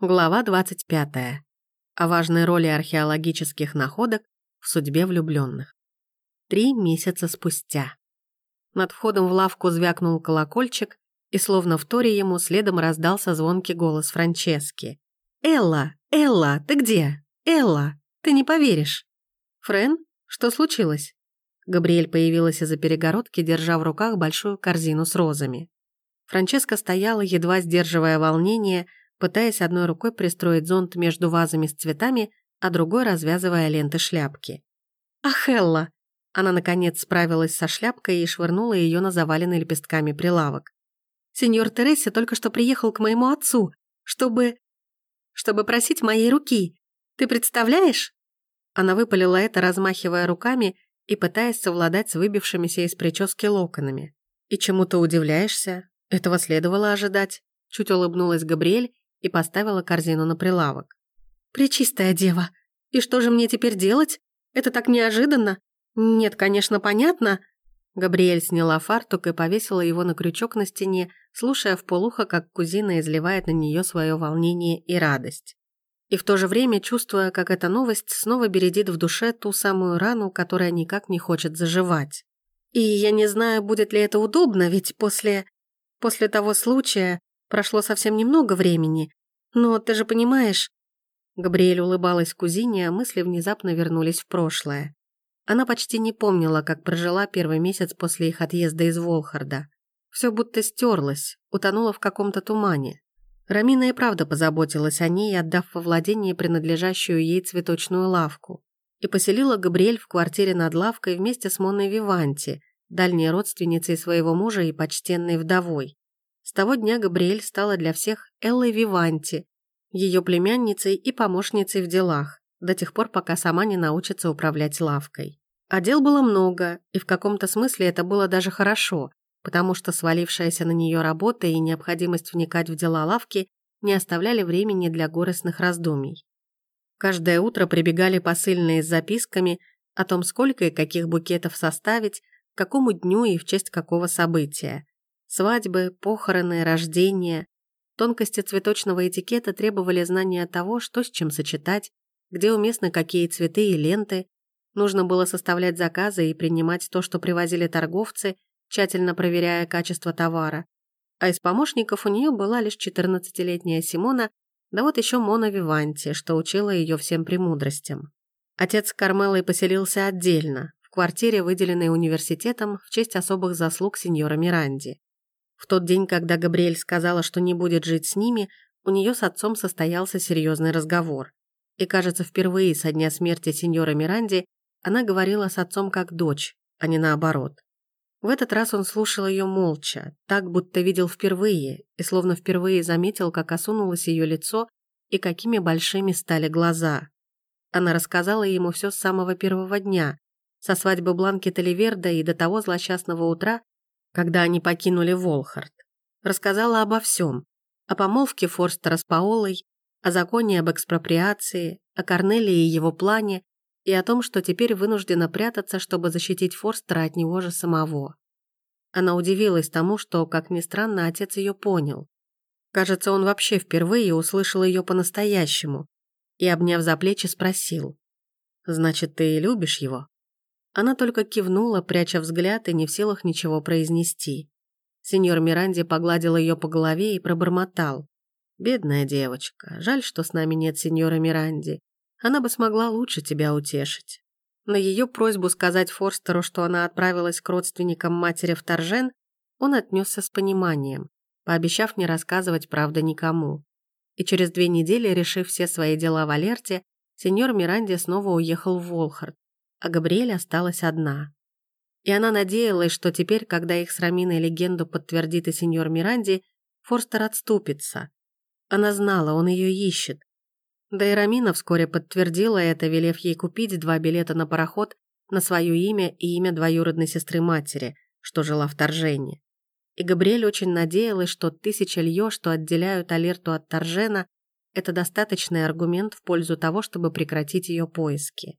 Глава 25. О важной роли археологических находок в судьбе влюбленных. Три месяца спустя. Над входом в лавку звякнул колокольчик, и словно в торе ему следом раздался звонкий голос Франчески. «Элла! Элла! Ты где? Элла! Ты не поверишь!» «Френ? Что случилось?» Габриэль появилась из-за перегородки, держа в руках большую корзину с розами. Франческа стояла, едва сдерживая волнение, пытаясь одной рукой пристроить зонт между вазами с цветами, а другой развязывая ленты шляпки. «Ах, Элла!» Она, наконец, справилась со шляпкой и швырнула ее на заваленный лепестками прилавок. «Сеньор Тереси только что приехал к моему отцу, чтобы... чтобы просить моей руки. Ты представляешь?» Она выпалила это, размахивая руками и пытаясь совладать с выбившимися из прически локонами. «И чему ты удивляешься? Этого следовало ожидать», — чуть улыбнулась Габриэль и поставила корзину на прилавок. «Пречистая дева! И что же мне теперь делать? Это так неожиданно! Нет, конечно, понятно!» Габриэль сняла фартук и повесила его на крючок на стене, слушая в полухо, как кузина изливает на нее свое волнение и радость. И в то же время чувствуя, как эта новость снова бередит в душе ту самую рану, которая никак не хочет заживать. И я не знаю, будет ли это удобно, ведь после... после того случая Прошло совсем немного времени, но ты же понимаешь...» Габриэль улыбалась кузине, а мысли внезапно вернулись в прошлое. Она почти не помнила, как прожила первый месяц после их отъезда из Волхарда. Все будто стерлось, утонуло в каком-то тумане. Рамина и правда позаботилась о ней, отдав во владение принадлежащую ей цветочную лавку. И поселила Габриэль в квартире над лавкой вместе с Монной Виванти, дальней родственницей своего мужа и почтенной вдовой. С того дня Габриэль стала для всех Эллой Виванти, ее племянницей и помощницей в делах, до тех пор, пока сама не научится управлять лавкой. А дел было много, и в каком-то смысле это было даже хорошо, потому что свалившаяся на нее работа и необходимость вникать в дела лавки не оставляли времени для горестных раздумий. Каждое утро прибегали посыльные с записками о том, сколько и каких букетов составить, к какому дню и в честь какого события. Свадьбы, похороны, рождения. Тонкости цветочного этикета требовали знания того, что с чем сочетать, где уместны какие цветы и ленты. Нужно было составлять заказы и принимать то, что привозили торговцы, тщательно проверяя качество товара. А из помощников у нее была лишь 14-летняя Симона, да вот еще Мона Виванти, что учила ее всем премудростям. Отец Кармелой поселился отдельно, в квартире, выделенной университетом в честь особых заслуг сеньора Миранди. В тот день, когда Габриэль сказала, что не будет жить с ними, у нее с отцом состоялся серьезный разговор. И, кажется, впервые со дня смерти сеньора Миранди она говорила с отцом как дочь, а не наоборот. В этот раз он слушал ее молча, так будто видел впервые, и словно впервые заметил, как осунулось ее лицо и какими большими стали глаза. Она рассказала ему все с самого первого дня, со свадьбы Бланки Таливерда и до того злосчастного утра, когда они покинули Волхард. Рассказала обо всем. О помолвке Форстера с Паолой, о законе об экспроприации, о Корнелии и его плане, и о том, что теперь вынуждена прятаться, чтобы защитить Форстера от него же самого. Она удивилась тому, что, как ни странно, отец ее понял. Кажется, он вообще впервые услышал ее по-настоящему и, обняв за плечи, спросил. «Значит, ты любишь его?» Она только кивнула, пряча взгляд и не в силах ничего произнести. Сеньор Миранди погладил ее по голове и пробормотал. «Бедная девочка, жаль, что с нами нет сеньора Миранди. Она бы смогла лучше тебя утешить». На ее просьбу сказать Форстеру, что она отправилась к родственникам матери в Торжен, он отнесся с пониманием, пообещав не рассказывать правды никому. И через две недели, решив все свои дела в Алерте, сеньор Миранди снова уехал в Волхард, а Габриэль осталась одна. И она надеялась, что теперь, когда их с Раминой легенду подтвердит и сеньор Миранди, Форстер отступится. Она знала, он ее ищет. Да и Рамина вскоре подтвердила это, велев ей купить два билета на пароход на свое имя и имя двоюродной сестры матери, что жила в Торжении. И Габриэль очень надеялась, что тысяча льё, что отделяют Алерту от Торжена, это достаточный аргумент в пользу того, чтобы прекратить ее поиски.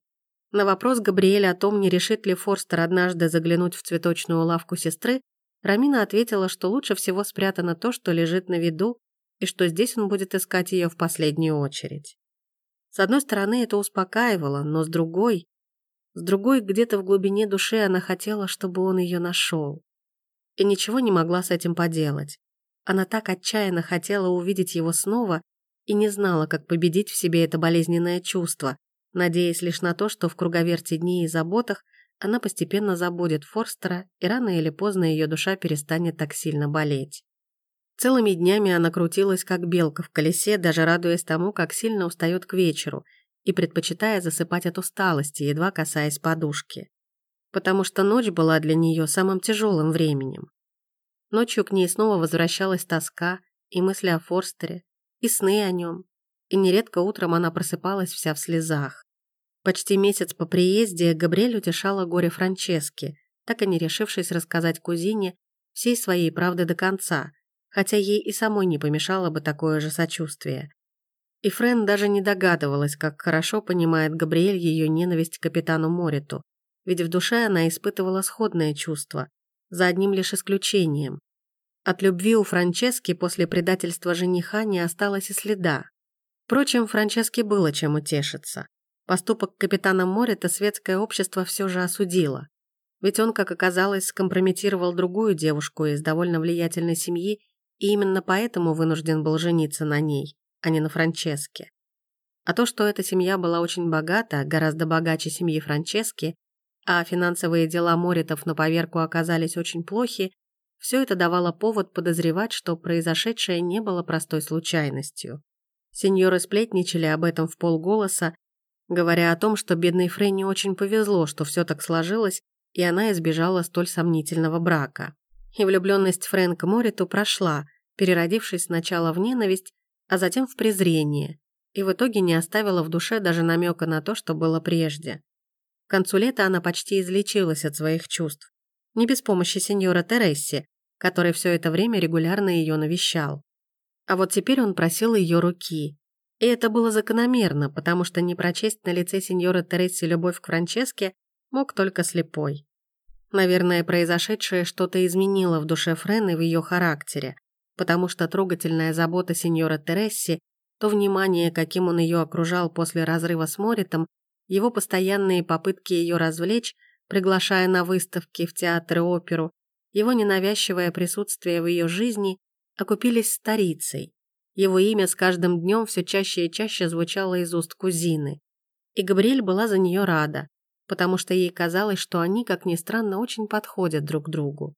На вопрос Габриэля о том, не решит ли Форстер однажды заглянуть в цветочную лавку сестры, Рамина ответила, что лучше всего спрятано то, что лежит на виду, и что здесь он будет искать ее в последнюю очередь. С одной стороны, это успокаивало, но с другой... С другой, где-то в глубине души она хотела, чтобы он ее нашел. И ничего не могла с этим поделать. Она так отчаянно хотела увидеть его снова и не знала, как победить в себе это болезненное чувство, надеясь лишь на то, что в круговерте дней и заботах она постепенно забудет Форстера, и рано или поздно ее душа перестанет так сильно болеть. Целыми днями она крутилась, как белка в колесе, даже радуясь тому, как сильно устает к вечеру, и предпочитая засыпать от усталости, едва касаясь подушки. Потому что ночь была для нее самым тяжелым временем. Ночью к ней снова возвращалась тоска и мысли о Форстере, и сны о нем, и нередко утром она просыпалась вся в слезах. Почти месяц по приезде Габриэль утешала горе Франчески, так и не решившись рассказать кузине всей своей правды до конца, хотя ей и самой не помешало бы такое же сочувствие. И Френ даже не догадывалась, как хорошо понимает Габриэль ее ненависть к капитану Мориту, ведь в душе она испытывала сходное чувство, за одним лишь исключением. От любви у Франчески после предательства жениха не осталось и следа. Впрочем, Франческе было чем утешиться. Поступок капитана Морита светское общество все же осудило. Ведь он, как оказалось, скомпрометировал другую девушку из довольно влиятельной семьи и именно поэтому вынужден был жениться на ней, а не на Франческе. А то, что эта семья была очень богата, гораздо богаче семьи Франчески, а финансовые дела Моритов на поверку оказались очень плохи, все это давало повод подозревать, что произошедшее не было простой случайностью. Сеньоры сплетничали об этом в полголоса, говоря о том, что бедной Фрейне очень повезло, что все так сложилось, и она избежала столь сомнительного брака. И влюбленность Фрэнка Мориту прошла, переродившись сначала в ненависть, а затем в презрение, и в итоге не оставила в душе даже намека на то, что было прежде. К концу лета она почти излечилась от своих чувств. Не без помощи сеньора Тересси, который все это время регулярно ее навещал. А вот теперь он просил ее руки, и это было закономерно, потому что не прочесть на лице сеньора Тересси любовь к Франческе мог только слепой. Наверное, произошедшее что-то изменило в душе Френ и в ее характере, потому что трогательная забота сеньора Тересси, то внимание, каким он ее окружал после разрыва с Моритом, его постоянные попытки ее развлечь, приглашая на выставки, в театры, оперу, его ненавязчивое присутствие в ее жизни окупились старицей, его имя с каждым днем все чаще и чаще звучало из уст кузины. И Габриэль была за нее рада, потому что ей казалось, что они, как ни странно, очень подходят друг другу.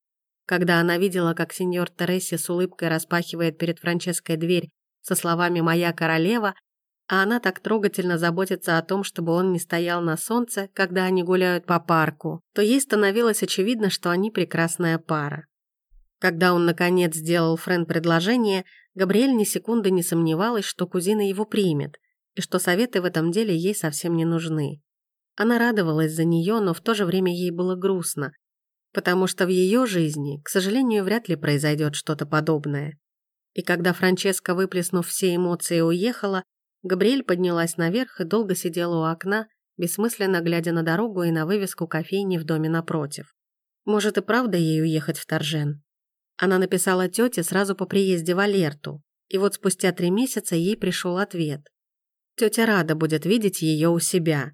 Когда она видела, как сеньор Тересси с улыбкой распахивает перед Франческой дверь со словами «Моя королева», а она так трогательно заботится о том, чтобы он не стоял на солнце, когда они гуляют по парку, то ей становилось очевидно, что они прекрасная пара. Когда он, наконец, сделал Френ предложение, Габриэль ни секунды не сомневалась, что кузина его примет, и что советы в этом деле ей совсем не нужны. Она радовалась за нее, но в то же время ей было грустно, потому что в ее жизни, к сожалению, вряд ли произойдет что-то подобное. И когда Франческа, выплеснув все эмоции, уехала, Габриэль поднялась наверх и долго сидела у окна, бессмысленно глядя на дорогу и на вывеску кофейни в доме напротив. Может и правда ей уехать в Торжен? Она написала тете сразу по приезде в Алерту, и вот спустя три месяца ей пришел ответ. Тетя рада будет видеть ее у себя.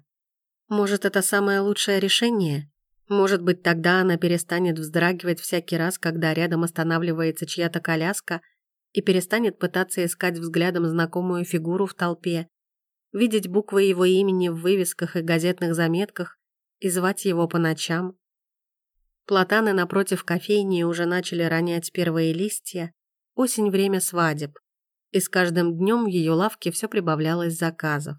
Может, это самое лучшее решение? Может быть, тогда она перестанет вздрагивать всякий раз, когда рядом останавливается чья-то коляска, и перестанет пытаться искать взглядом знакомую фигуру в толпе, видеть буквы его имени в вывесках и газетных заметках и звать его по ночам. Платаны напротив кофейни уже начали ронять первые листья. Осень – время свадеб. И с каждым днем в ее лавке все прибавлялось заказов.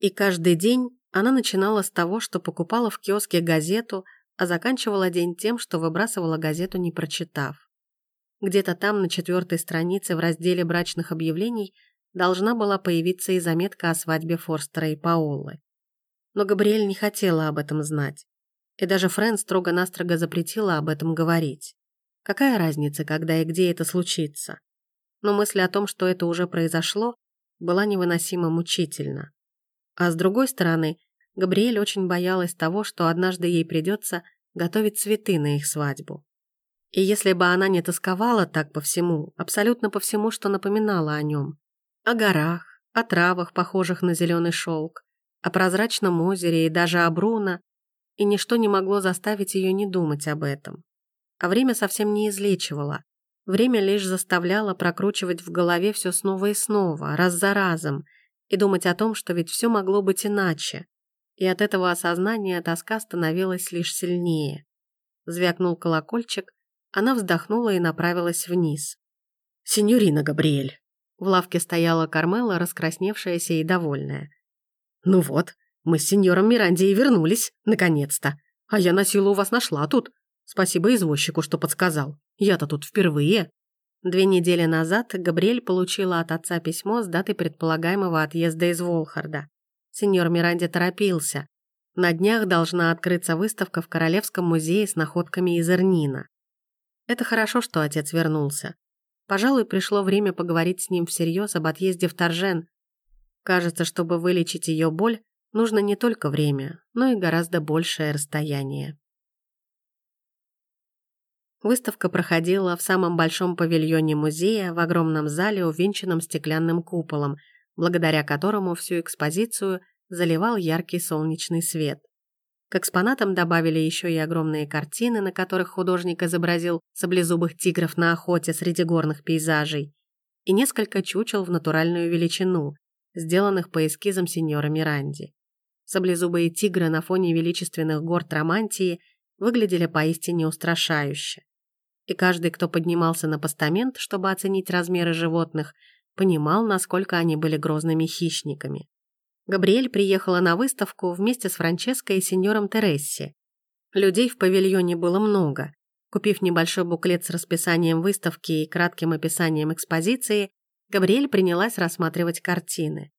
И каждый день она начинала с того, что покупала в киоске газету, а заканчивала день тем, что выбрасывала газету, не прочитав. Где-то там, на четвертой странице в разделе брачных объявлений, должна была появиться и заметка о свадьбе Форстера и Паолы. Но Габриэль не хотела об этом знать. И даже Френ строго-настрого запретила об этом говорить. Какая разница, когда и где это случится? Но мысль о том, что это уже произошло, была невыносимо мучительна. А с другой стороны, Габриэль очень боялась того, что однажды ей придется готовить цветы на их свадьбу. И если бы она не тосковала так по всему, абсолютно по всему, что напоминало о нем, о горах, о травах, похожих на зеленый шелк, о прозрачном озере и даже о Бруно, и ничто не могло заставить ее не думать об этом. А время совсем не излечивало. Время лишь заставляло прокручивать в голове все снова и снова, раз за разом, и думать о том, что ведь все могло быть иначе. И от этого осознания тоска становилась лишь сильнее. Звякнул колокольчик, она вздохнула и направилась вниз. «Синьорина Габриэль!» В лавке стояла Кармела, раскрасневшаяся и довольная. «Ну вот, мы с сеньором Миранди и вернулись, наконец-то. А я на силу вас нашла тут. Спасибо извозчику, что подсказал. Я-то тут впервые». Две недели назад Габриэль получила от отца письмо с датой предполагаемого отъезда из Волхарда. Сеньор Миранди торопился. На днях должна открыться выставка в Королевском музее с находками из Эрнина. Это хорошо, что отец вернулся. Пожалуй, пришло время поговорить с ним всерьез об отъезде в Торжен. Кажется, чтобы вылечить ее боль, нужно не только время, но и гораздо большее расстояние. Выставка проходила в самом большом павильоне музея в огромном зале, увенчанном стеклянным куполом, благодаря которому всю экспозицию заливал яркий солнечный свет. К экспонатам добавили еще и огромные картины, на которых художник изобразил саблезубых тигров на охоте среди горных пейзажей, и несколько чучел в натуральную величину, сделанных по эскизам сеньора Миранди. Саблезубые тигры на фоне величественных гор Трамантии выглядели поистине устрашающе и каждый, кто поднимался на постамент, чтобы оценить размеры животных, понимал, насколько они были грозными хищниками. Габриэль приехала на выставку вместе с Франческой и сеньором Тересси. Людей в павильоне было много. Купив небольшой буклет с расписанием выставки и кратким описанием экспозиции, Габриэль принялась рассматривать картины.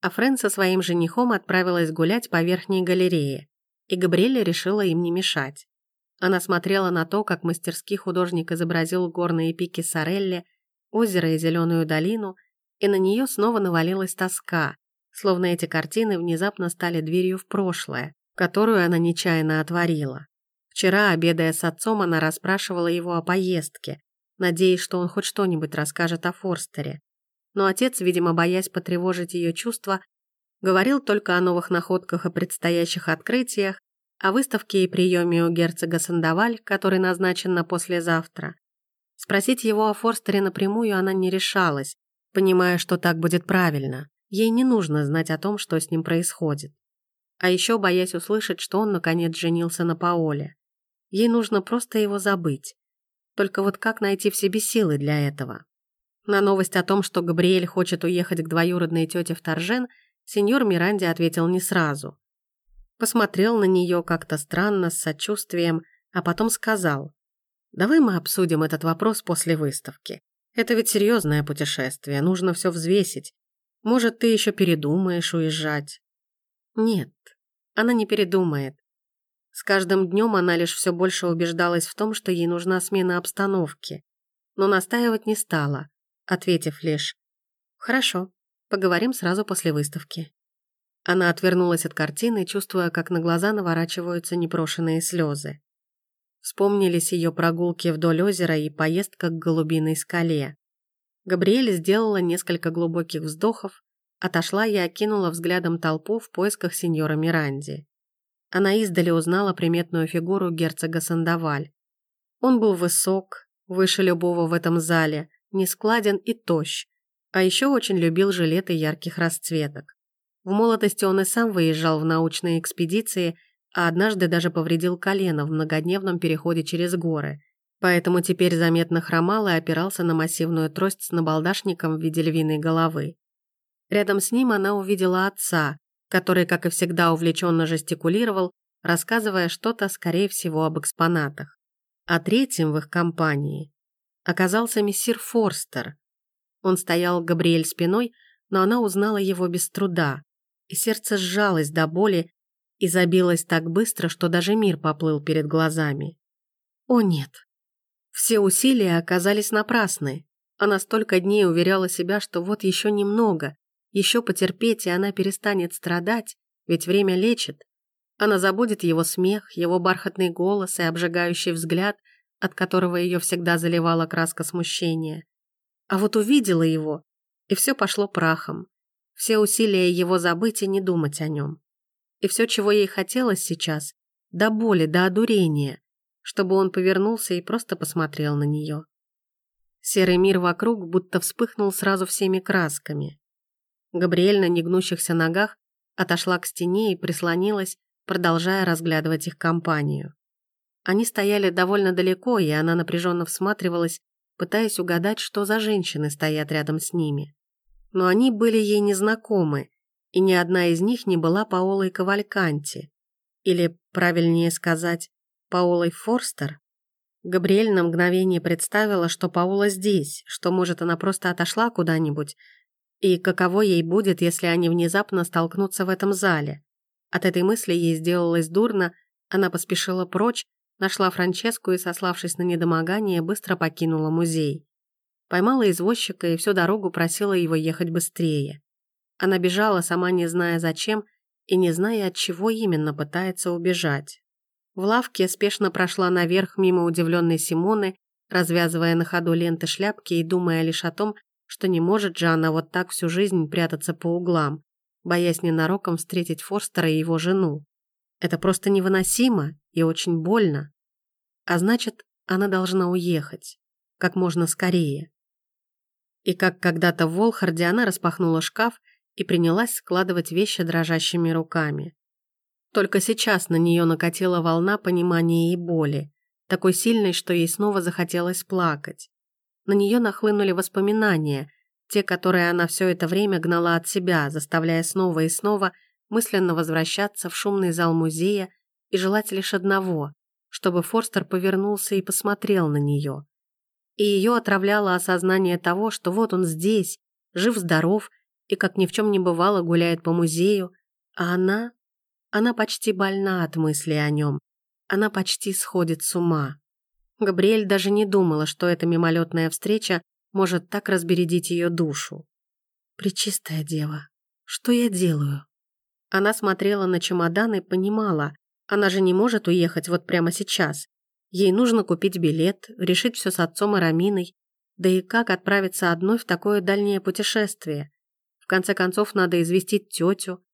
А Френ со своим женихом отправилась гулять по верхней галерее, и Габриэль решила им не мешать. Она смотрела на то, как мастерский художник изобразил горные пики Сорелли, озеро и зеленую долину, и на нее снова навалилась тоска, словно эти картины внезапно стали дверью в прошлое, которую она нечаянно отворила. Вчера, обедая с отцом, она расспрашивала его о поездке, надеясь, что он хоть что-нибудь расскажет о Форстере. Но отец, видимо, боясь потревожить ее чувства, говорил только о новых находках и предстоящих открытиях, о выставке и приеме у герцога Сандаваль, который назначен на послезавтра. Спросить его о Форстере напрямую она не решалась, понимая, что так будет правильно. Ей не нужно знать о том, что с ним происходит. А еще боясь услышать, что он наконец женился на Паоле. Ей нужно просто его забыть. Только вот как найти в себе силы для этого? На новость о том, что Габриэль хочет уехать к двоюродной тете в Торжен, сеньор Миранди ответил не сразу посмотрел на нее как-то странно, с сочувствием, а потом сказал, «Давай мы обсудим этот вопрос после выставки. Это ведь серьезное путешествие, нужно все взвесить. Может, ты еще передумаешь уезжать?» Нет, она не передумает. С каждым днем она лишь все больше убеждалась в том, что ей нужна смена обстановки. Но настаивать не стала, ответив лишь «Хорошо, поговорим сразу после выставки». Она отвернулась от картины, чувствуя, как на глаза наворачиваются непрошенные слезы. Вспомнились ее прогулки вдоль озера и поездка к голубиной скале. Габриэль сделала несколько глубоких вздохов, отошла и окинула взглядом толпу в поисках сеньора Миранди. Она издали узнала приметную фигуру герцога Сандаваль. Он был высок, выше любого в этом зале, нескладен и тощ, а еще очень любил жилеты ярких расцветок. В молодости он и сам выезжал в научные экспедиции, а однажды даже повредил колено в многодневном переходе через горы. Поэтому теперь заметно хромал и опирался на массивную трость с набалдашником в виде львиной головы. Рядом с ним она увидела отца, который, как и всегда, увлеченно жестикулировал, рассказывая что-то, скорее всего, об экспонатах. А третьим в их компании оказался мессир Форстер. Он стоял Габриэль спиной, но она узнала его без труда и сердце сжалось до боли и забилось так быстро, что даже мир поплыл перед глазами. О нет. Все усилия оказались напрасны. Она столько дней уверяла себя, что вот еще немного, еще потерпеть, и она перестанет страдать, ведь время лечит. Она забудет его смех, его бархатный голос и обжигающий взгляд, от которого ее всегда заливала краска смущения. А вот увидела его, и все пошло прахом. Все усилия его забыть и не думать о нем. И все, чего ей хотелось сейчас, до боли, до одурения, чтобы он повернулся и просто посмотрел на нее. Серый мир вокруг будто вспыхнул сразу всеми красками. Габриэль на негнущихся ногах отошла к стене и прислонилась, продолжая разглядывать их компанию. Они стояли довольно далеко, и она напряженно всматривалась, пытаясь угадать, что за женщины стоят рядом с ними. Но они были ей незнакомы, и ни одна из них не была Паолой Кавальканти. Или, правильнее сказать, Паолой Форстер. Габриэль на мгновение представила, что Паула здесь, что, может, она просто отошла куда-нибудь, и каково ей будет, если они внезапно столкнутся в этом зале. От этой мысли ей сделалось дурно, она поспешила прочь, нашла Франческу и, сославшись на недомогание, быстро покинула музей. Поймала извозчика и всю дорогу просила его ехать быстрее. Она бежала, сама не зная зачем, и не зная, от чего именно пытается убежать. В лавке спешно прошла наверх мимо удивленной Симоны, развязывая на ходу ленты шляпки и думая лишь о том, что не может же она вот так всю жизнь прятаться по углам, боясь ненароком встретить Форстера и его жену. Это просто невыносимо и очень больно. А значит, она должна уехать. Как можно скорее. И как когда-то в Волхарде она распахнула шкаф и принялась складывать вещи дрожащими руками. Только сейчас на нее накатила волна понимания и боли, такой сильной, что ей снова захотелось плакать. На нее нахлынули воспоминания, те, которые она все это время гнала от себя, заставляя снова и снова мысленно возвращаться в шумный зал музея и желать лишь одного, чтобы Форстер повернулся и посмотрел на нее. И ее отравляло осознание того, что вот он здесь, жив-здоров и, как ни в чем не бывало, гуляет по музею, а она... Она почти больна от мысли о нем. Она почти сходит с ума. Габриэль даже не думала, что эта мимолетная встреча может так разбередить ее душу. «Пречистая дева, что я делаю?» Она смотрела на чемодан и понимала, она же не может уехать вот прямо сейчас. Ей нужно купить билет, решить все с отцом и Раминой. Да и как отправиться одной в такое дальнее путешествие? В конце концов, надо известить тетю.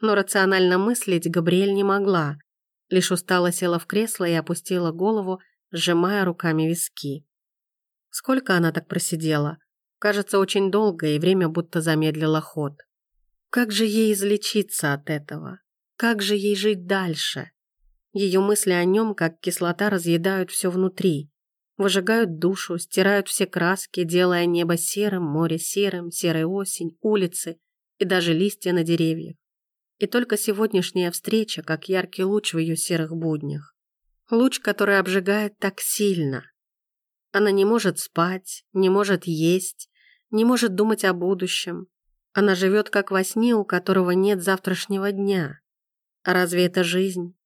Но рационально мыслить Габриэль не могла. Лишь устало села в кресло и опустила голову, сжимая руками виски. Сколько она так просидела? Кажется, очень долго, и время будто замедлило ход. Как же ей излечиться от этого? Как же ей жить дальше? Ее мысли о нем, как кислота, разъедают все внутри. Выжигают душу, стирают все краски, делая небо серым, море серым, серая осень, улицы и даже листья на деревьях. И только сегодняшняя встреча, как яркий луч в ее серых буднях. Луч, который обжигает так сильно. Она не может спать, не может есть, не может думать о будущем. Она живет как во сне, у которого нет завтрашнего дня. А разве это жизнь?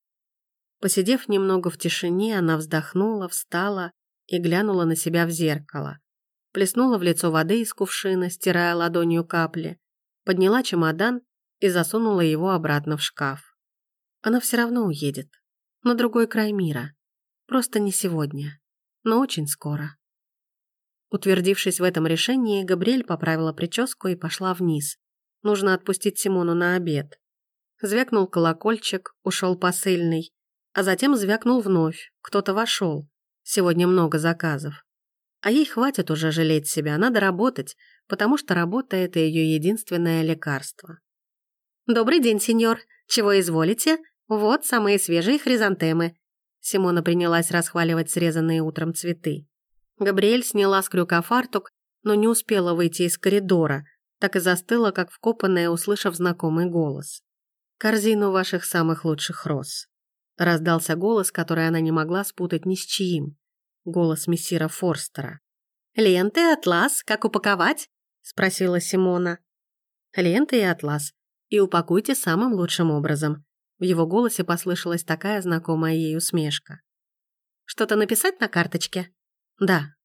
Посидев немного в тишине, она вздохнула, встала и глянула на себя в зеркало. Плеснула в лицо воды из кувшина, стирая ладонью капли, подняла чемодан и засунула его обратно в шкаф. Она все равно уедет на другой край мира. Просто не сегодня, но очень скоро. Утвердившись в этом решении, Габриэль поправила прическу и пошла вниз. Нужно отпустить Симону на обед. Звякнул колокольчик, ушел посыльный, а затем звякнул вновь. Кто-то вошел. Сегодня много заказов. А ей хватит уже жалеть себя, надо работать, потому что работа – это ее единственное лекарство. «Добрый день, сеньор. Чего изволите?» «Вот самые свежие хризантемы». Симона принялась расхваливать срезанные утром цветы. Габриэль сняла с крюка фартук, но не успела выйти из коридора, так и застыла, как вкопанная, услышав знакомый голос. «Корзину ваших самых лучших роз». Раздался голос, который она не могла спутать ни с чьим. Голос мессира Форстера. «Ленты, атлас, как упаковать?» – спросила Симона. «Ленты и атлас. И упакуйте самым лучшим образом. В его голосе послышалась такая знакомая ей усмешка. «Что-то написать на карточке?» «Да.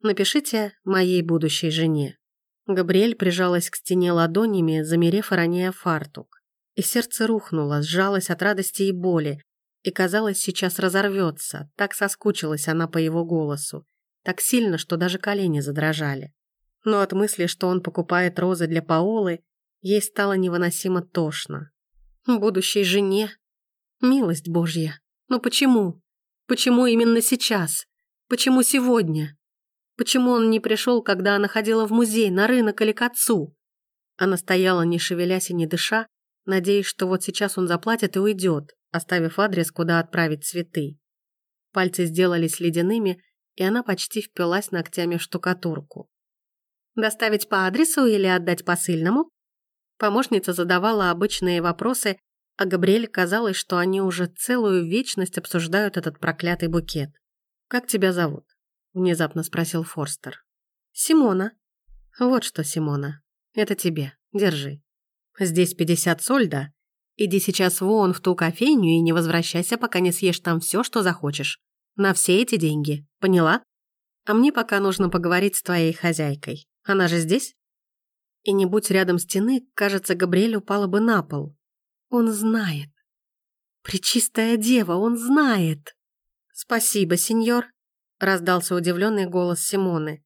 Напишите моей будущей жене». Габриэль прижалась к стене ладонями, замерев и роняя фартук. И сердце рухнуло, сжалось от радости и боли. И, казалось, сейчас разорвется. Так соскучилась она по его голосу. Так сильно, что даже колени задрожали. Но от мысли, что он покупает розы для Паолы, ей стало невыносимо тошно. Будущей жене? Милость Божья. Но почему? Почему именно сейчас? Почему сегодня? Почему он не пришел, когда она ходила в музей, на рынок или к отцу? Она стояла, не шевелясь и не дыша, надеясь, что вот сейчас он заплатит и уйдет, оставив адрес, куда отправить цветы. Пальцы сделались ледяными, и она почти впилась ногтями в штукатурку. «Доставить по адресу или отдать посыльному?» Помощница задавала обычные вопросы, а Габриэль казалось, что они уже целую вечность обсуждают этот проклятый букет. «Как тебя зовут?» – внезапно спросил Форстер. «Симона». «Вот что, Симона, это тебе, держи. Здесь 50 сольда. Иди сейчас вон в ту кофейню и не возвращайся, пока не съешь там все, что захочешь. На все эти деньги, поняла? А мне пока нужно поговорить с твоей хозяйкой. Она же здесь?» И не будь рядом стены, кажется, Габриэль упала бы на пол. Он знает. Пречистая дева, он знает. «Спасибо, сеньор», — раздался удивленный голос Симоны.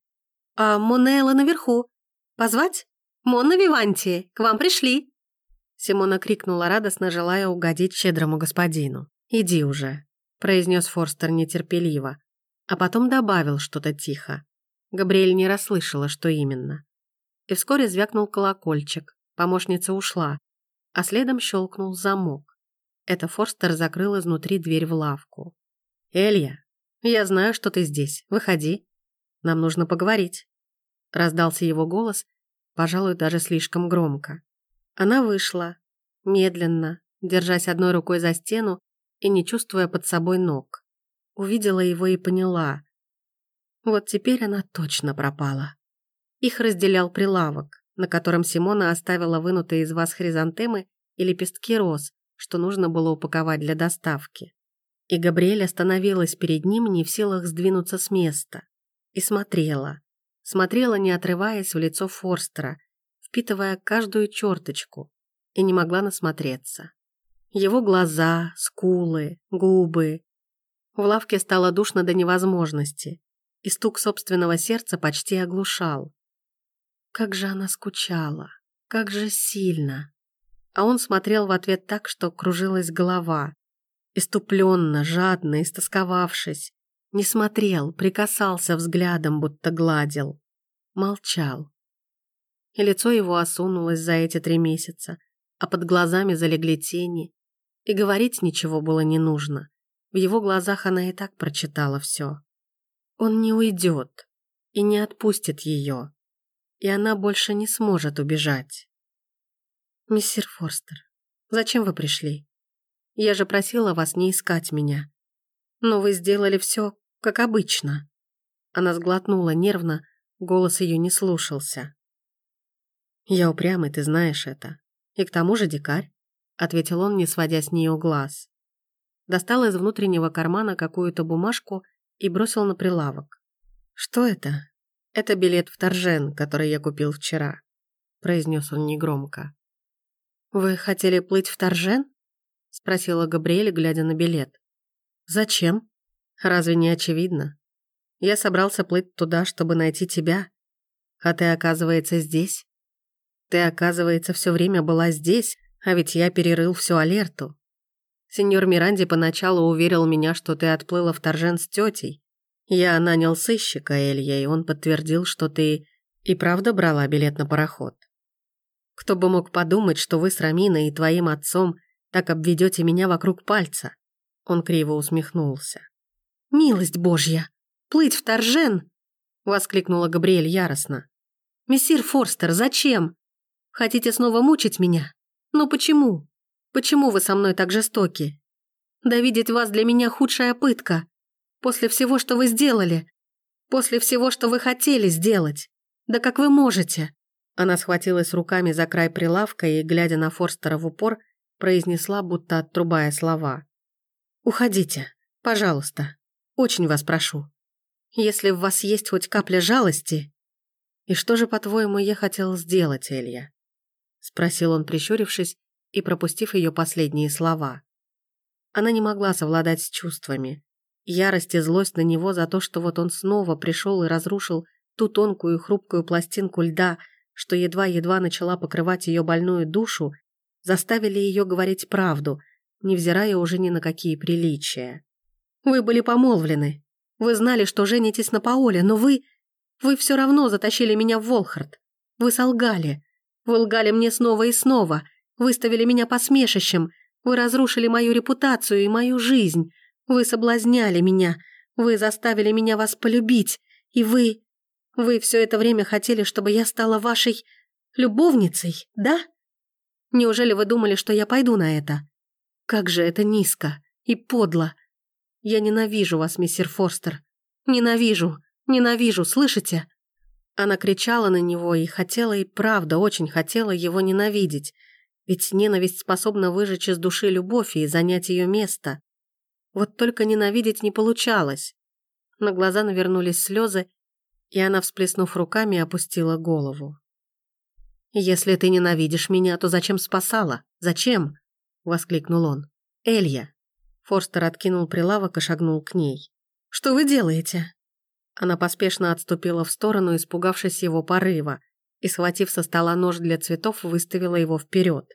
«А Монелла наверху. Позвать? Монна Виванти, к вам пришли!» Симона крикнула радостно, желая угодить щедрому господину. «Иди уже», — произнес Форстер нетерпеливо, а потом добавил что-то тихо. Габриэль не расслышала, что именно. И вскоре звякнул колокольчик. Помощница ушла, а следом щелкнул замок. Это Форстер закрыл изнутри дверь в лавку. «Элья, я знаю, что ты здесь. Выходи. Нам нужно поговорить». Раздался его голос, пожалуй, даже слишком громко. Она вышла, медленно, держась одной рукой за стену и не чувствуя под собой ног. Увидела его и поняла. Вот теперь она точно пропала. Их разделял прилавок, на котором Симона оставила вынутые из вас хризантемы и лепестки роз, что нужно было упаковать для доставки. И Габриэль остановилась перед ним, не в силах сдвинуться с места. И смотрела. Смотрела, не отрываясь в лицо Форстера, впитывая каждую черточку, и не могла насмотреться. Его глаза, скулы, губы. В лавке стало душно до невозможности, и стук собственного сердца почти оглушал. Как же она скучала, как же сильно. А он смотрел в ответ так, что кружилась голова, Иступленно, жадно, истосковавшись. Не смотрел, прикасался взглядом, будто гладил. Молчал. И лицо его осунулось за эти три месяца, а под глазами залегли тени. И говорить ничего было не нужно. В его глазах она и так прочитала все. Он не уйдет и не отпустит ее, и она больше не сможет убежать. «Миссир Форстер, зачем вы пришли?» Я же просила вас не искать меня. Но вы сделали все, как обычно». Она сглотнула нервно, голос ее не слушался. «Я упрямый, ты знаешь это. И к тому же дикарь», — ответил он, не сводя с нее глаз. Достал из внутреннего кармана какую-то бумажку и бросил на прилавок. «Что это?» «Это билет в Торжен, который я купил вчера», — произнес он негромко. «Вы хотели плыть в Торжен?» спросила Габриэль, глядя на билет. «Зачем? Разве не очевидно? Я собрался плыть туда, чтобы найти тебя, а ты, оказывается, здесь. Ты, оказывается, все время была здесь, а ведь я перерыл всю алерту. Сеньор Миранди поначалу уверил меня, что ты отплыла в Торжен с тетей. Я нанял сыщика Элья, и он подтвердил, что ты и правда брала билет на пароход. Кто бы мог подумать, что вы с Раминой и твоим отцом так обведете меня вокруг пальца». Он криво усмехнулся. «Милость Божья! Плыть в Торжен!» — воскликнула Габриэль яростно. «Мессир Форстер, зачем? Хотите снова мучить меня? Но почему? Почему вы со мной так жестоки? Да видеть вас для меня худшая пытка. После всего, что вы сделали. После всего, что вы хотели сделать. Да как вы можете?» Она схватилась руками за край прилавка и, глядя на Форстера в упор, произнесла, будто отрубая слова. «Уходите, пожалуйста. Очень вас прошу. Если в вас есть хоть капля жалости...» «И что же, по-твоему, я хотел сделать, Элья?» Спросил он, прищурившись и пропустив ее последние слова. Она не могла совладать с чувствами. Ярость и злость на него за то, что вот он снова пришел и разрушил ту тонкую хрупкую пластинку льда, что едва-едва начала покрывать ее больную душу, заставили ее говорить правду, невзирая уже ни на какие приличия. «Вы были помолвлены. Вы знали, что женитесь на Паоле, но вы... Вы все равно затащили меня в Волхард. Вы солгали. Вы лгали мне снова и снова. Выставили меня посмешищем. Вы разрушили мою репутацию и мою жизнь. Вы соблазняли меня. Вы заставили меня вас полюбить. И вы... Вы все это время хотели, чтобы я стала вашей... любовницей, да? Неужели вы думали, что я пойду на это? Как же это низко и подло. Я ненавижу вас, мистер Форстер. Ненавижу, ненавижу, слышите? Она кричала на него и хотела, и правда очень хотела его ненавидеть, ведь ненависть способна выжечь из души любовь и занять ее место. Вот только ненавидеть не получалось. На глаза навернулись слезы, и она, всплеснув руками, опустила голову. «Если ты ненавидишь меня, то зачем спасала? Зачем?» — воскликнул он. «Элья!» Форстер откинул прилавок и шагнул к ней. «Что вы делаете?» Она поспешно отступила в сторону, испугавшись его порыва, и, схватив со стола нож для цветов, выставила его вперед.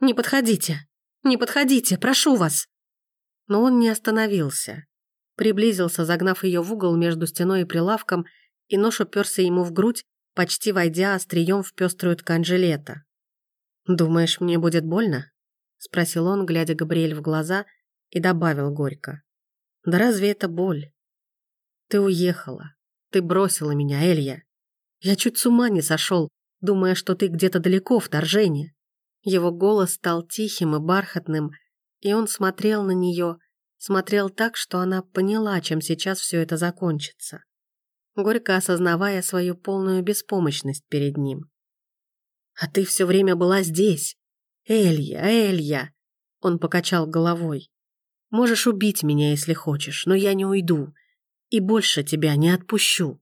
«Не подходите! Не подходите! Прошу вас!» Но он не остановился. Приблизился, загнав ее в угол между стеной и прилавком, и нож уперся ему в грудь, почти войдя острием в пеструю ткань жилета. «Думаешь, мне будет больно?» — спросил он, глядя Габриэль в глаза, и добавил горько. «Да разве это боль? Ты уехала. Ты бросила меня, Элья. Я чуть с ума не сошел, думая, что ты где-то далеко, вторжение. Его голос стал тихим и бархатным, и он смотрел на нее, смотрел так, что она поняла, чем сейчас все это закончится. Горько осознавая свою полную беспомощность перед ним. «А ты все время была здесь. Элья, Элья!» Он покачал головой. «Можешь убить меня, если хочешь, но я не уйду и больше тебя не отпущу.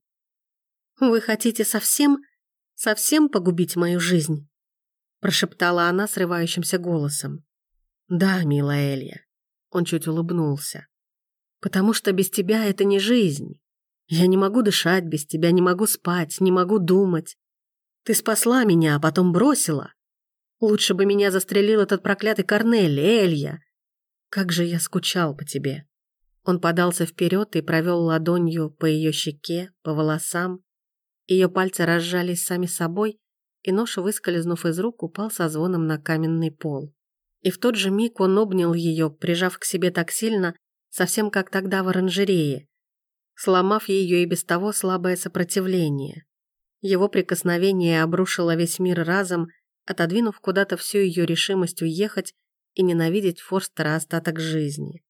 Вы хотите совсем, совсем погубить мою жизнь? Прошептала она срывающимся голосом. Да, милая Элья. Он чуть улыбнулся. Потому что без тебя это не жизнь. Я не могу дышать без тебя, не могу спать, не могу думать. Ты спасла меня, а потом бросила. Лучше бы меня застрелил этот проклятый Корнель, Элья. Как же я скучал по тебе. Он подался вперед и провел ладонью по ее щеке, по волосам. Ее пальцы разжались сами собой, и нож, выскользнув из рук, упал со звоном на каменный пол. И в тот же миг он обнял ее, прижав к себе так сильно, совсем как тогда в оранжерее, сломав ее и без того слабое сопротивление. Его прикосновение обрушило весь мир разом, отодвинув куда-то всю ее решимость уехать и ненавидеть Форстера остаток жизни.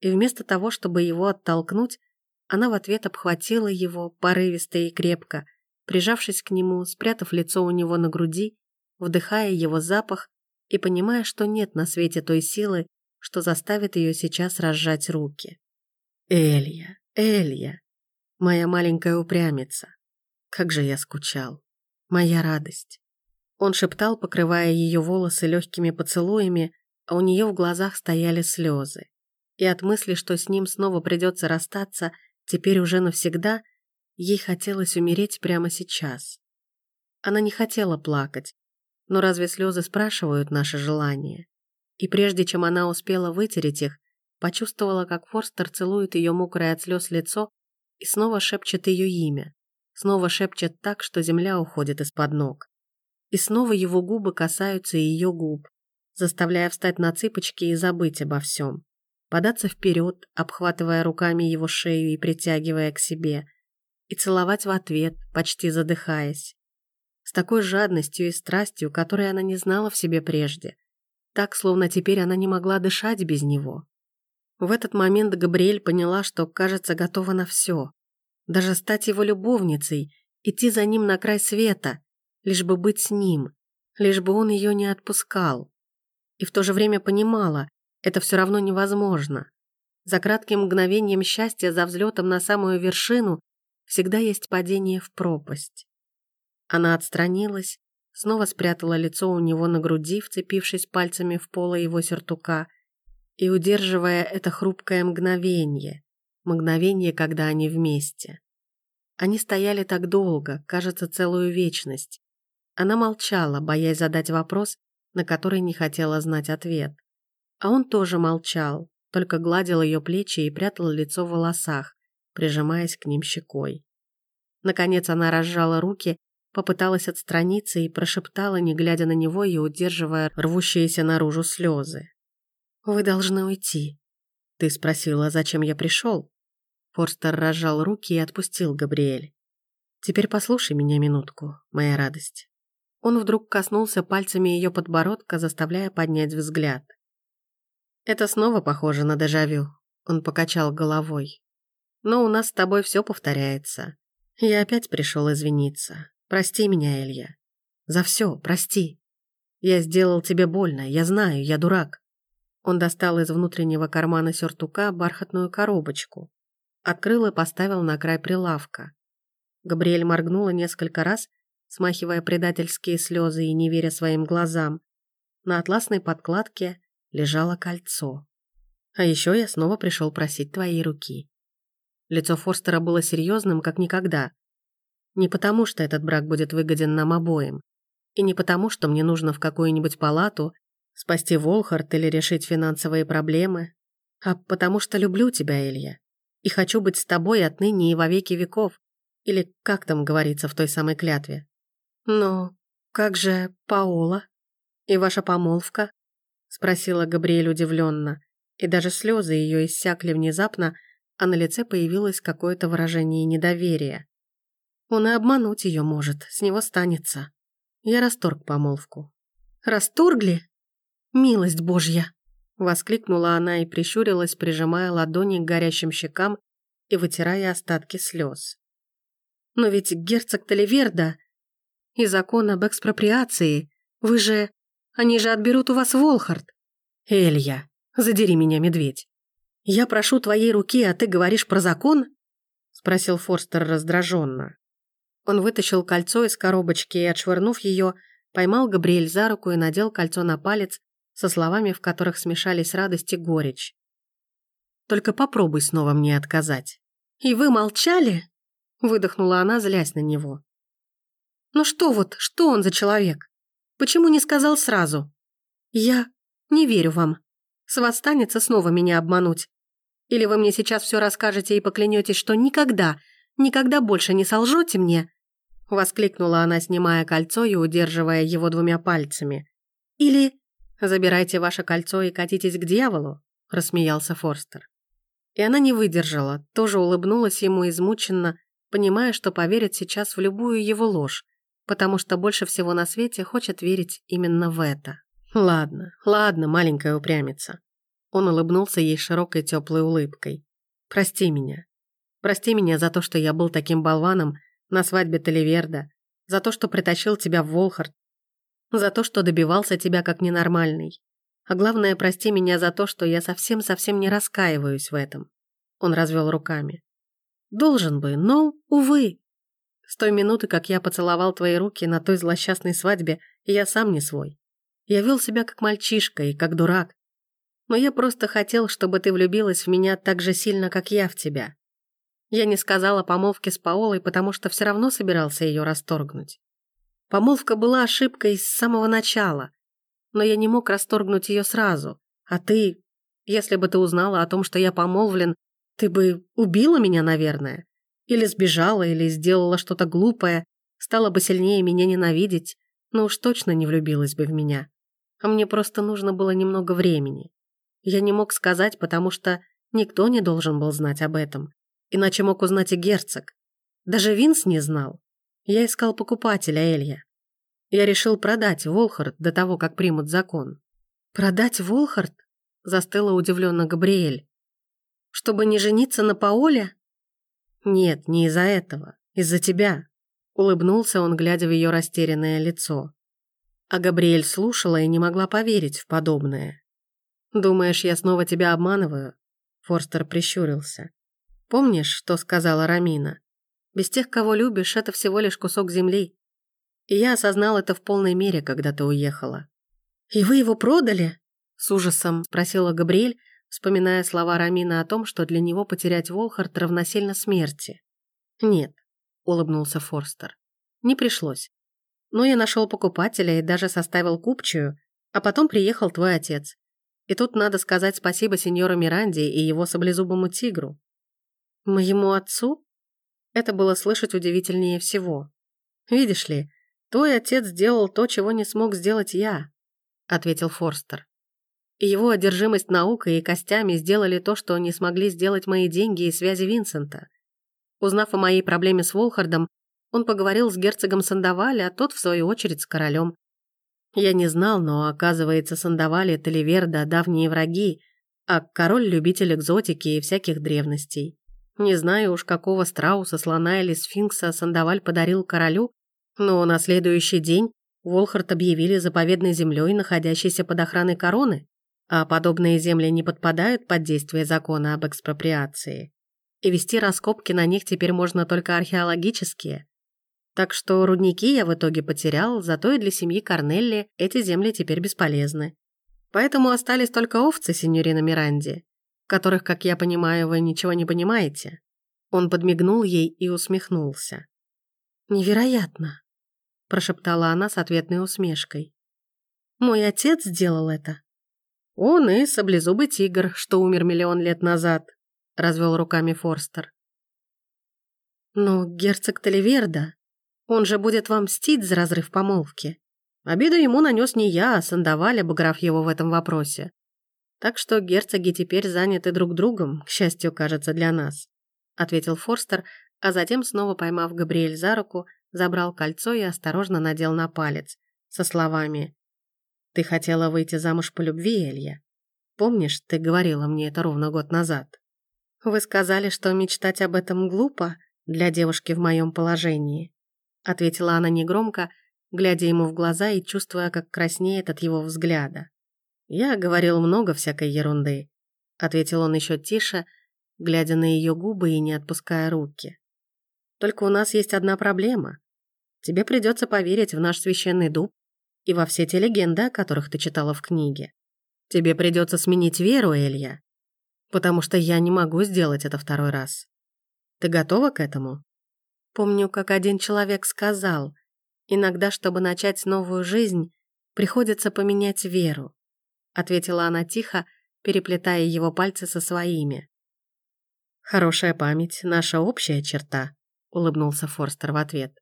И вместо того, чтобы его оттолкнуть, она в ответ обхватила его, порывисто и крепко, прижавшись к нему, спрятав лицо у него на груди, вдыхая его запах и понимая, что нет на свете той силы, что заставит ее сейчас разжать руки. «Элья, Элья, моя маленькая упрямица, как же я скучал, моя радость». Он шептал, покрывая ее волосы легкими поцелуями, а у нее в глазах стояли слезы и от мысли, что с ним снова придется расстаться, теперь уже навсегда, ей хотелось умереть прямо сейчас. Она не хотела плакать, но разве слезы спрашивают наше желание? И прежде чем она успела вытереть их, почувствовала, как Форстер целует ее мокрое от слез лицо и снова шепчет ее имя, снова шепчет так, что земля уходит из-под ног. И снова его губы касаются ее губ, заставляя встать на цыпочки и забыть обо всем податься вперед, обхватывая руками его шею и притягивая к себе, и целовать в ответ, почти задыхаясь. С такой жадностью и страстью, которой она не знала в себе прежде. Так, словно теперь она не могла дышать без него. В этот момент Габриэль поняла, что, кажется, готова на все. Даже стать его любовницей, идти за ним на край света, лишь бы быть с ним, лишь бы он ее не отпускал. И в то же время понимала, это все равно невозможно. За кратким мгновением счастья, за взлетом на самую вершину, всегда есть падение в пропасть. Она отстранилась, снова спрятала лицо у него на груди, вцепившись пальцами в поло его сюртука, и удерживая это хрупкое мгновение, мгновение, когда они вместе. Они стояли так долго, кажется, целую вечность. Она молчала, боясь задать вопрос, на который не хотела знать ответ. А он тоже молчал, только гладил ее плечи и прятал лицо в волосах, прижимаясь к ним щекой. Наконец она разжала руки, попыталась отстраниться и прошептала, не глядя на него и удерживая рвущиеся наружу слезы. «Вы должны уйти». «Ты спросила, зачем я пришел?» Форстер разжал руки и отпустил Габриэль. «Теперь послушай меня минутку, моя радость». Он вдруг коснулся пальцами ее подбородка, заставляя поднять взгляд. «Это снова похоже на дежавю», — он покачал головой. «Но у нас с тобой все повторяется. Я опять пришел извиниться. Прости меня, Элья. За все, прости. Я сделал тебе больно, я знаю, я дурак». Он достал из внутреннего кармана сюртука бархатную коробочку, открыл и поставил на край прилавка. Габриэль моргнула несколько раз, смахивая предательские слезы и не веря своим глазам. На атласной подкладке лежало кольцо. А еще я снова пришел просить твоей руки. Лицо Форстера было серьезным, как никогда. Не потому, что этот брак будет выгоден нам обоим, и не потому, что мне нужно в какую-нибудь палату спасти Волхард или решить финансовые проблемы, а потому что люблю тебя, Илья, и хочу быть с тобой отныне и во веки веков, или как там говорится в той самой клятве. «Но как же Паола? И ваша помолвка?» — спросила Габриэль удивленно, и даже слезы ее иссякли внезапно, а на лице появилось какое-то выражение недоверия. Он и обмануть ее может, с него станется. Я расторг помолвку. «Расторгли? Милость Божья!» Воскликнула она и прищурилась, прижимая ладони к горящим щекам и вытирая остатки слез. «Но ведь герцог Таливерда и закон об экспроприации. Вы же... Они же отберут у вас Волхард. Элья, задери меня, медведь. Я прошу твоей руки, а ты говоришь про закон? Спросил Форстер раздраженно. Он вытащил кольцо из коробочки и, отшвырнув ее, поймал Габриэль за руку и надел кольцо на палец со словами, в которых смешались радость и горечь. «Только попробуй снова мне отказать». «И вы молчали?» — выдохнула она, злясь на него. Ну что вот, что он за человек? Почему не сказал сразу? Я не верю вам. С вас станется снова меня обмануть. Или вы мне сейчас все расскажете и поклянетесь, что никогда, никогда больше не солжете мне?» Воскликнула она, снимая кольцо и удерживая его двумя пальцами. «Или забирайте ваше кольцо и катитесь к дьяволу», рассмеялся Форстер. И она не выдержала, тоже улыбнулась ему измученно, понимая, что поверит сейчас в любую его ложь, потому что больше всего на свете хочет верить именно в это. «Ладно, ладно, маленькая упрямица». Он улыбнулся ей широкой теплой улыбкой. «Прости меня. Прости меня за то, что я был таким болваном на свадьбе Таливерда, за то, что притащил тебя в Волхард, за то, что добивался тебя как ненормальный. А главное, прости меня за то, что я совсем-совсем не раскаиваюсь в этом». Он развел руками. «Должен бы, но, увы, с той минуты, как я поцеловал твои руки на той злосчастной свадьбе, я сам не свой. Я вел себя как мальчишка и как дурак. Но я просто хотел, чтобы ты влюбилась в меня так же сильно, как я в тебя. Я не сказала о помолвке с Паолой, потому что все равно собирался ее расторгнуть. Помолвка была ошибкой с самого начала, но я не мог расторгнуть ее сразу. А ты, если бы ты узнала о том, что я помолвлен, ты бы убила меня, наверное. Или сбежала, или сделала что-то глупое, стала бы сильнее меня ненавидеть, но уж точно не влюбилась бы в меня. А мне просто нужно было немного времени. Я не мог сказать, потому что никто не должен был знать об этом. Иначе мог узнать и герцог. Даже Винс не знал. Я искал покупателя, Элья. Я решил продать Волхард до того, как примут закон. «Продать Волхард?» – застыла удивленно Габриэль. «Чтобы не жениться на Паоле?» «Нет, не из-за этого. Из-за тебя», — улыбнулся он, глядя в ее растерянное лицо. А Габриэль слушала и не могла поверить в подобное. «Думаешь, я снова тебя обманываю?» Форстер прищурился. «Помнишь, что сказала Рамина? Без тех, кого любишь, это всего лишь кусок земли. И я осознал это в полной мере, когда ты уехала». «И вы его продали?» С ужасом спросила Габриэль, вспоминая слова Рамина о том, что для него потерять Волхард равносильно смерти. «Нет», — улыбнулся Форстер. «Не пришлось. Но я нашел покупателя и даже составил купчую, а потом приехал твой отец. И тут надо сказать спасибо сеньору Миранде и его саблезубому тигру». «Моему отцу?» Это было слышать удивительнее всего. «Видишь ли, твой отец сделал то, чего не смог сделать я», — ответил Форстер. И его одержимость наукой и костями сделали то, что не смогли сделать мои деньги и связи Винсента. Узнав о моей проблеме с Волхардом, он поговорил с герцогом Сандавали, а тот, в свою очередь, с королем. Я не знал, но, оказывается, Сандавали, Таливерда – давние враги, а король – любитель экзотики и всяких древностей. Не знаю уж, какого страуса, слона или сфинкса Сандаваль подарил королю, но на следующий день Волхард объявили заповедной землей, находящейся под охраной короны а подобные земли не подпадают под действие закона об экспроприации. И вести раскопки на них теперь можно только археологические. Так что рудники я в итоге потерял, зато и для семьи Корнелли эти земли теперь бесполезны. Поэтому остались только овцы, сеньорина Миранди, которых, как я понимаю, вы ничего не понимаете. Он подмигнул ей и усмехнулся. «Невероятно!» – прошептала она с ответной усмешкой. «Мой отец сделал это?» «Он и саблезубый тигр, что умер миллион лет назад», — развел руками Форстер. «Но герцог Таливерда, он же будет вам мстить за разрыв помолвки. Обиду ему нанес не я, а Сандаваль, обыграв его в этом вопросе. Так что герцоги теперь заняты друг другом, к счастью, кажется, для нас», — ответил Форстер, а затем, снова поймав Габриэль за руку, забрал кольцо и осторожно надел на палец, со словами ты хотела выйти замуж по любви, Элья. Помнишь, ты говорила мне это ровно год назад? Вы сказали, что мечтать об этом глупо для девушки в моем положении. Ответила она негромко, глядя ему в глаза и чувствуя, как краснеет от его взгляда. Я говорил много всякой ерунды. Ответил он еще тише, глядя на ее губы и не отпуская руки. Только у нас есть одна проблема. Тебе придется поверить в наш священный дуб и во все те легенды, о которых ты читала в книге. Тебе придется сменить веру, Элья, потому что я не могу сделать это второй раз. Ты готова к этому? Помню, как один человек сказал, иногда, чтобы начать новую жизнь, приходится поменять веру, ответила она тихо, переплетая его пальцы со своими. Хорошая память — наша общая черта, улыбнулся Форстер в ответ.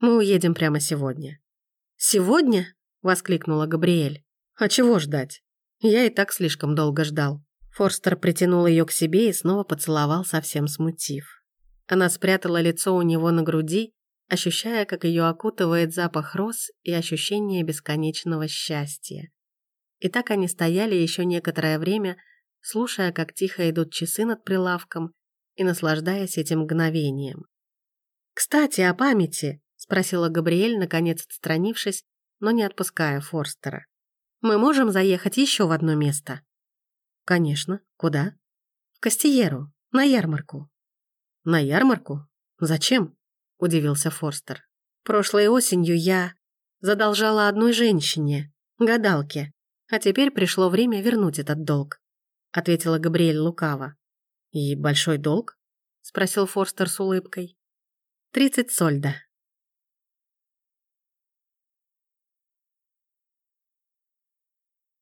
Мы уедем прямо сегодня. «Сегодня?» — воскликнула Габриэль. «А чего ждать? Я и так слишком долго ждал». Форстер притянул ее к себе и снова поцеловал, совсем смутив. Она спрятала лицо у него на груди, ощущая, как ее окутывает запах роз и ощущение бесконечного счастья. И так они стояли еще некоторое время, слушая, как тихо идут часы над прилавком и наслаждаясь этим мгновением. «Кстати, о памяти!» Спросила Габриэль, наконец отстранившись, но не отпуская Форстера. «Мы можем заехать еще в одно место?» «Конечно. Куда?» «В Кастиеру, на ярмарку». «На ярмарку? Зачем?» – удивился Форстер. «Прошлой осенью я задолжала одной женщине, гадалке, а теперь пришло время вернуть этот долг», – ответила Габриэль лукаво. «И большой долг?» – спросил Форстер с улыбкой. «Тридцать сольда»,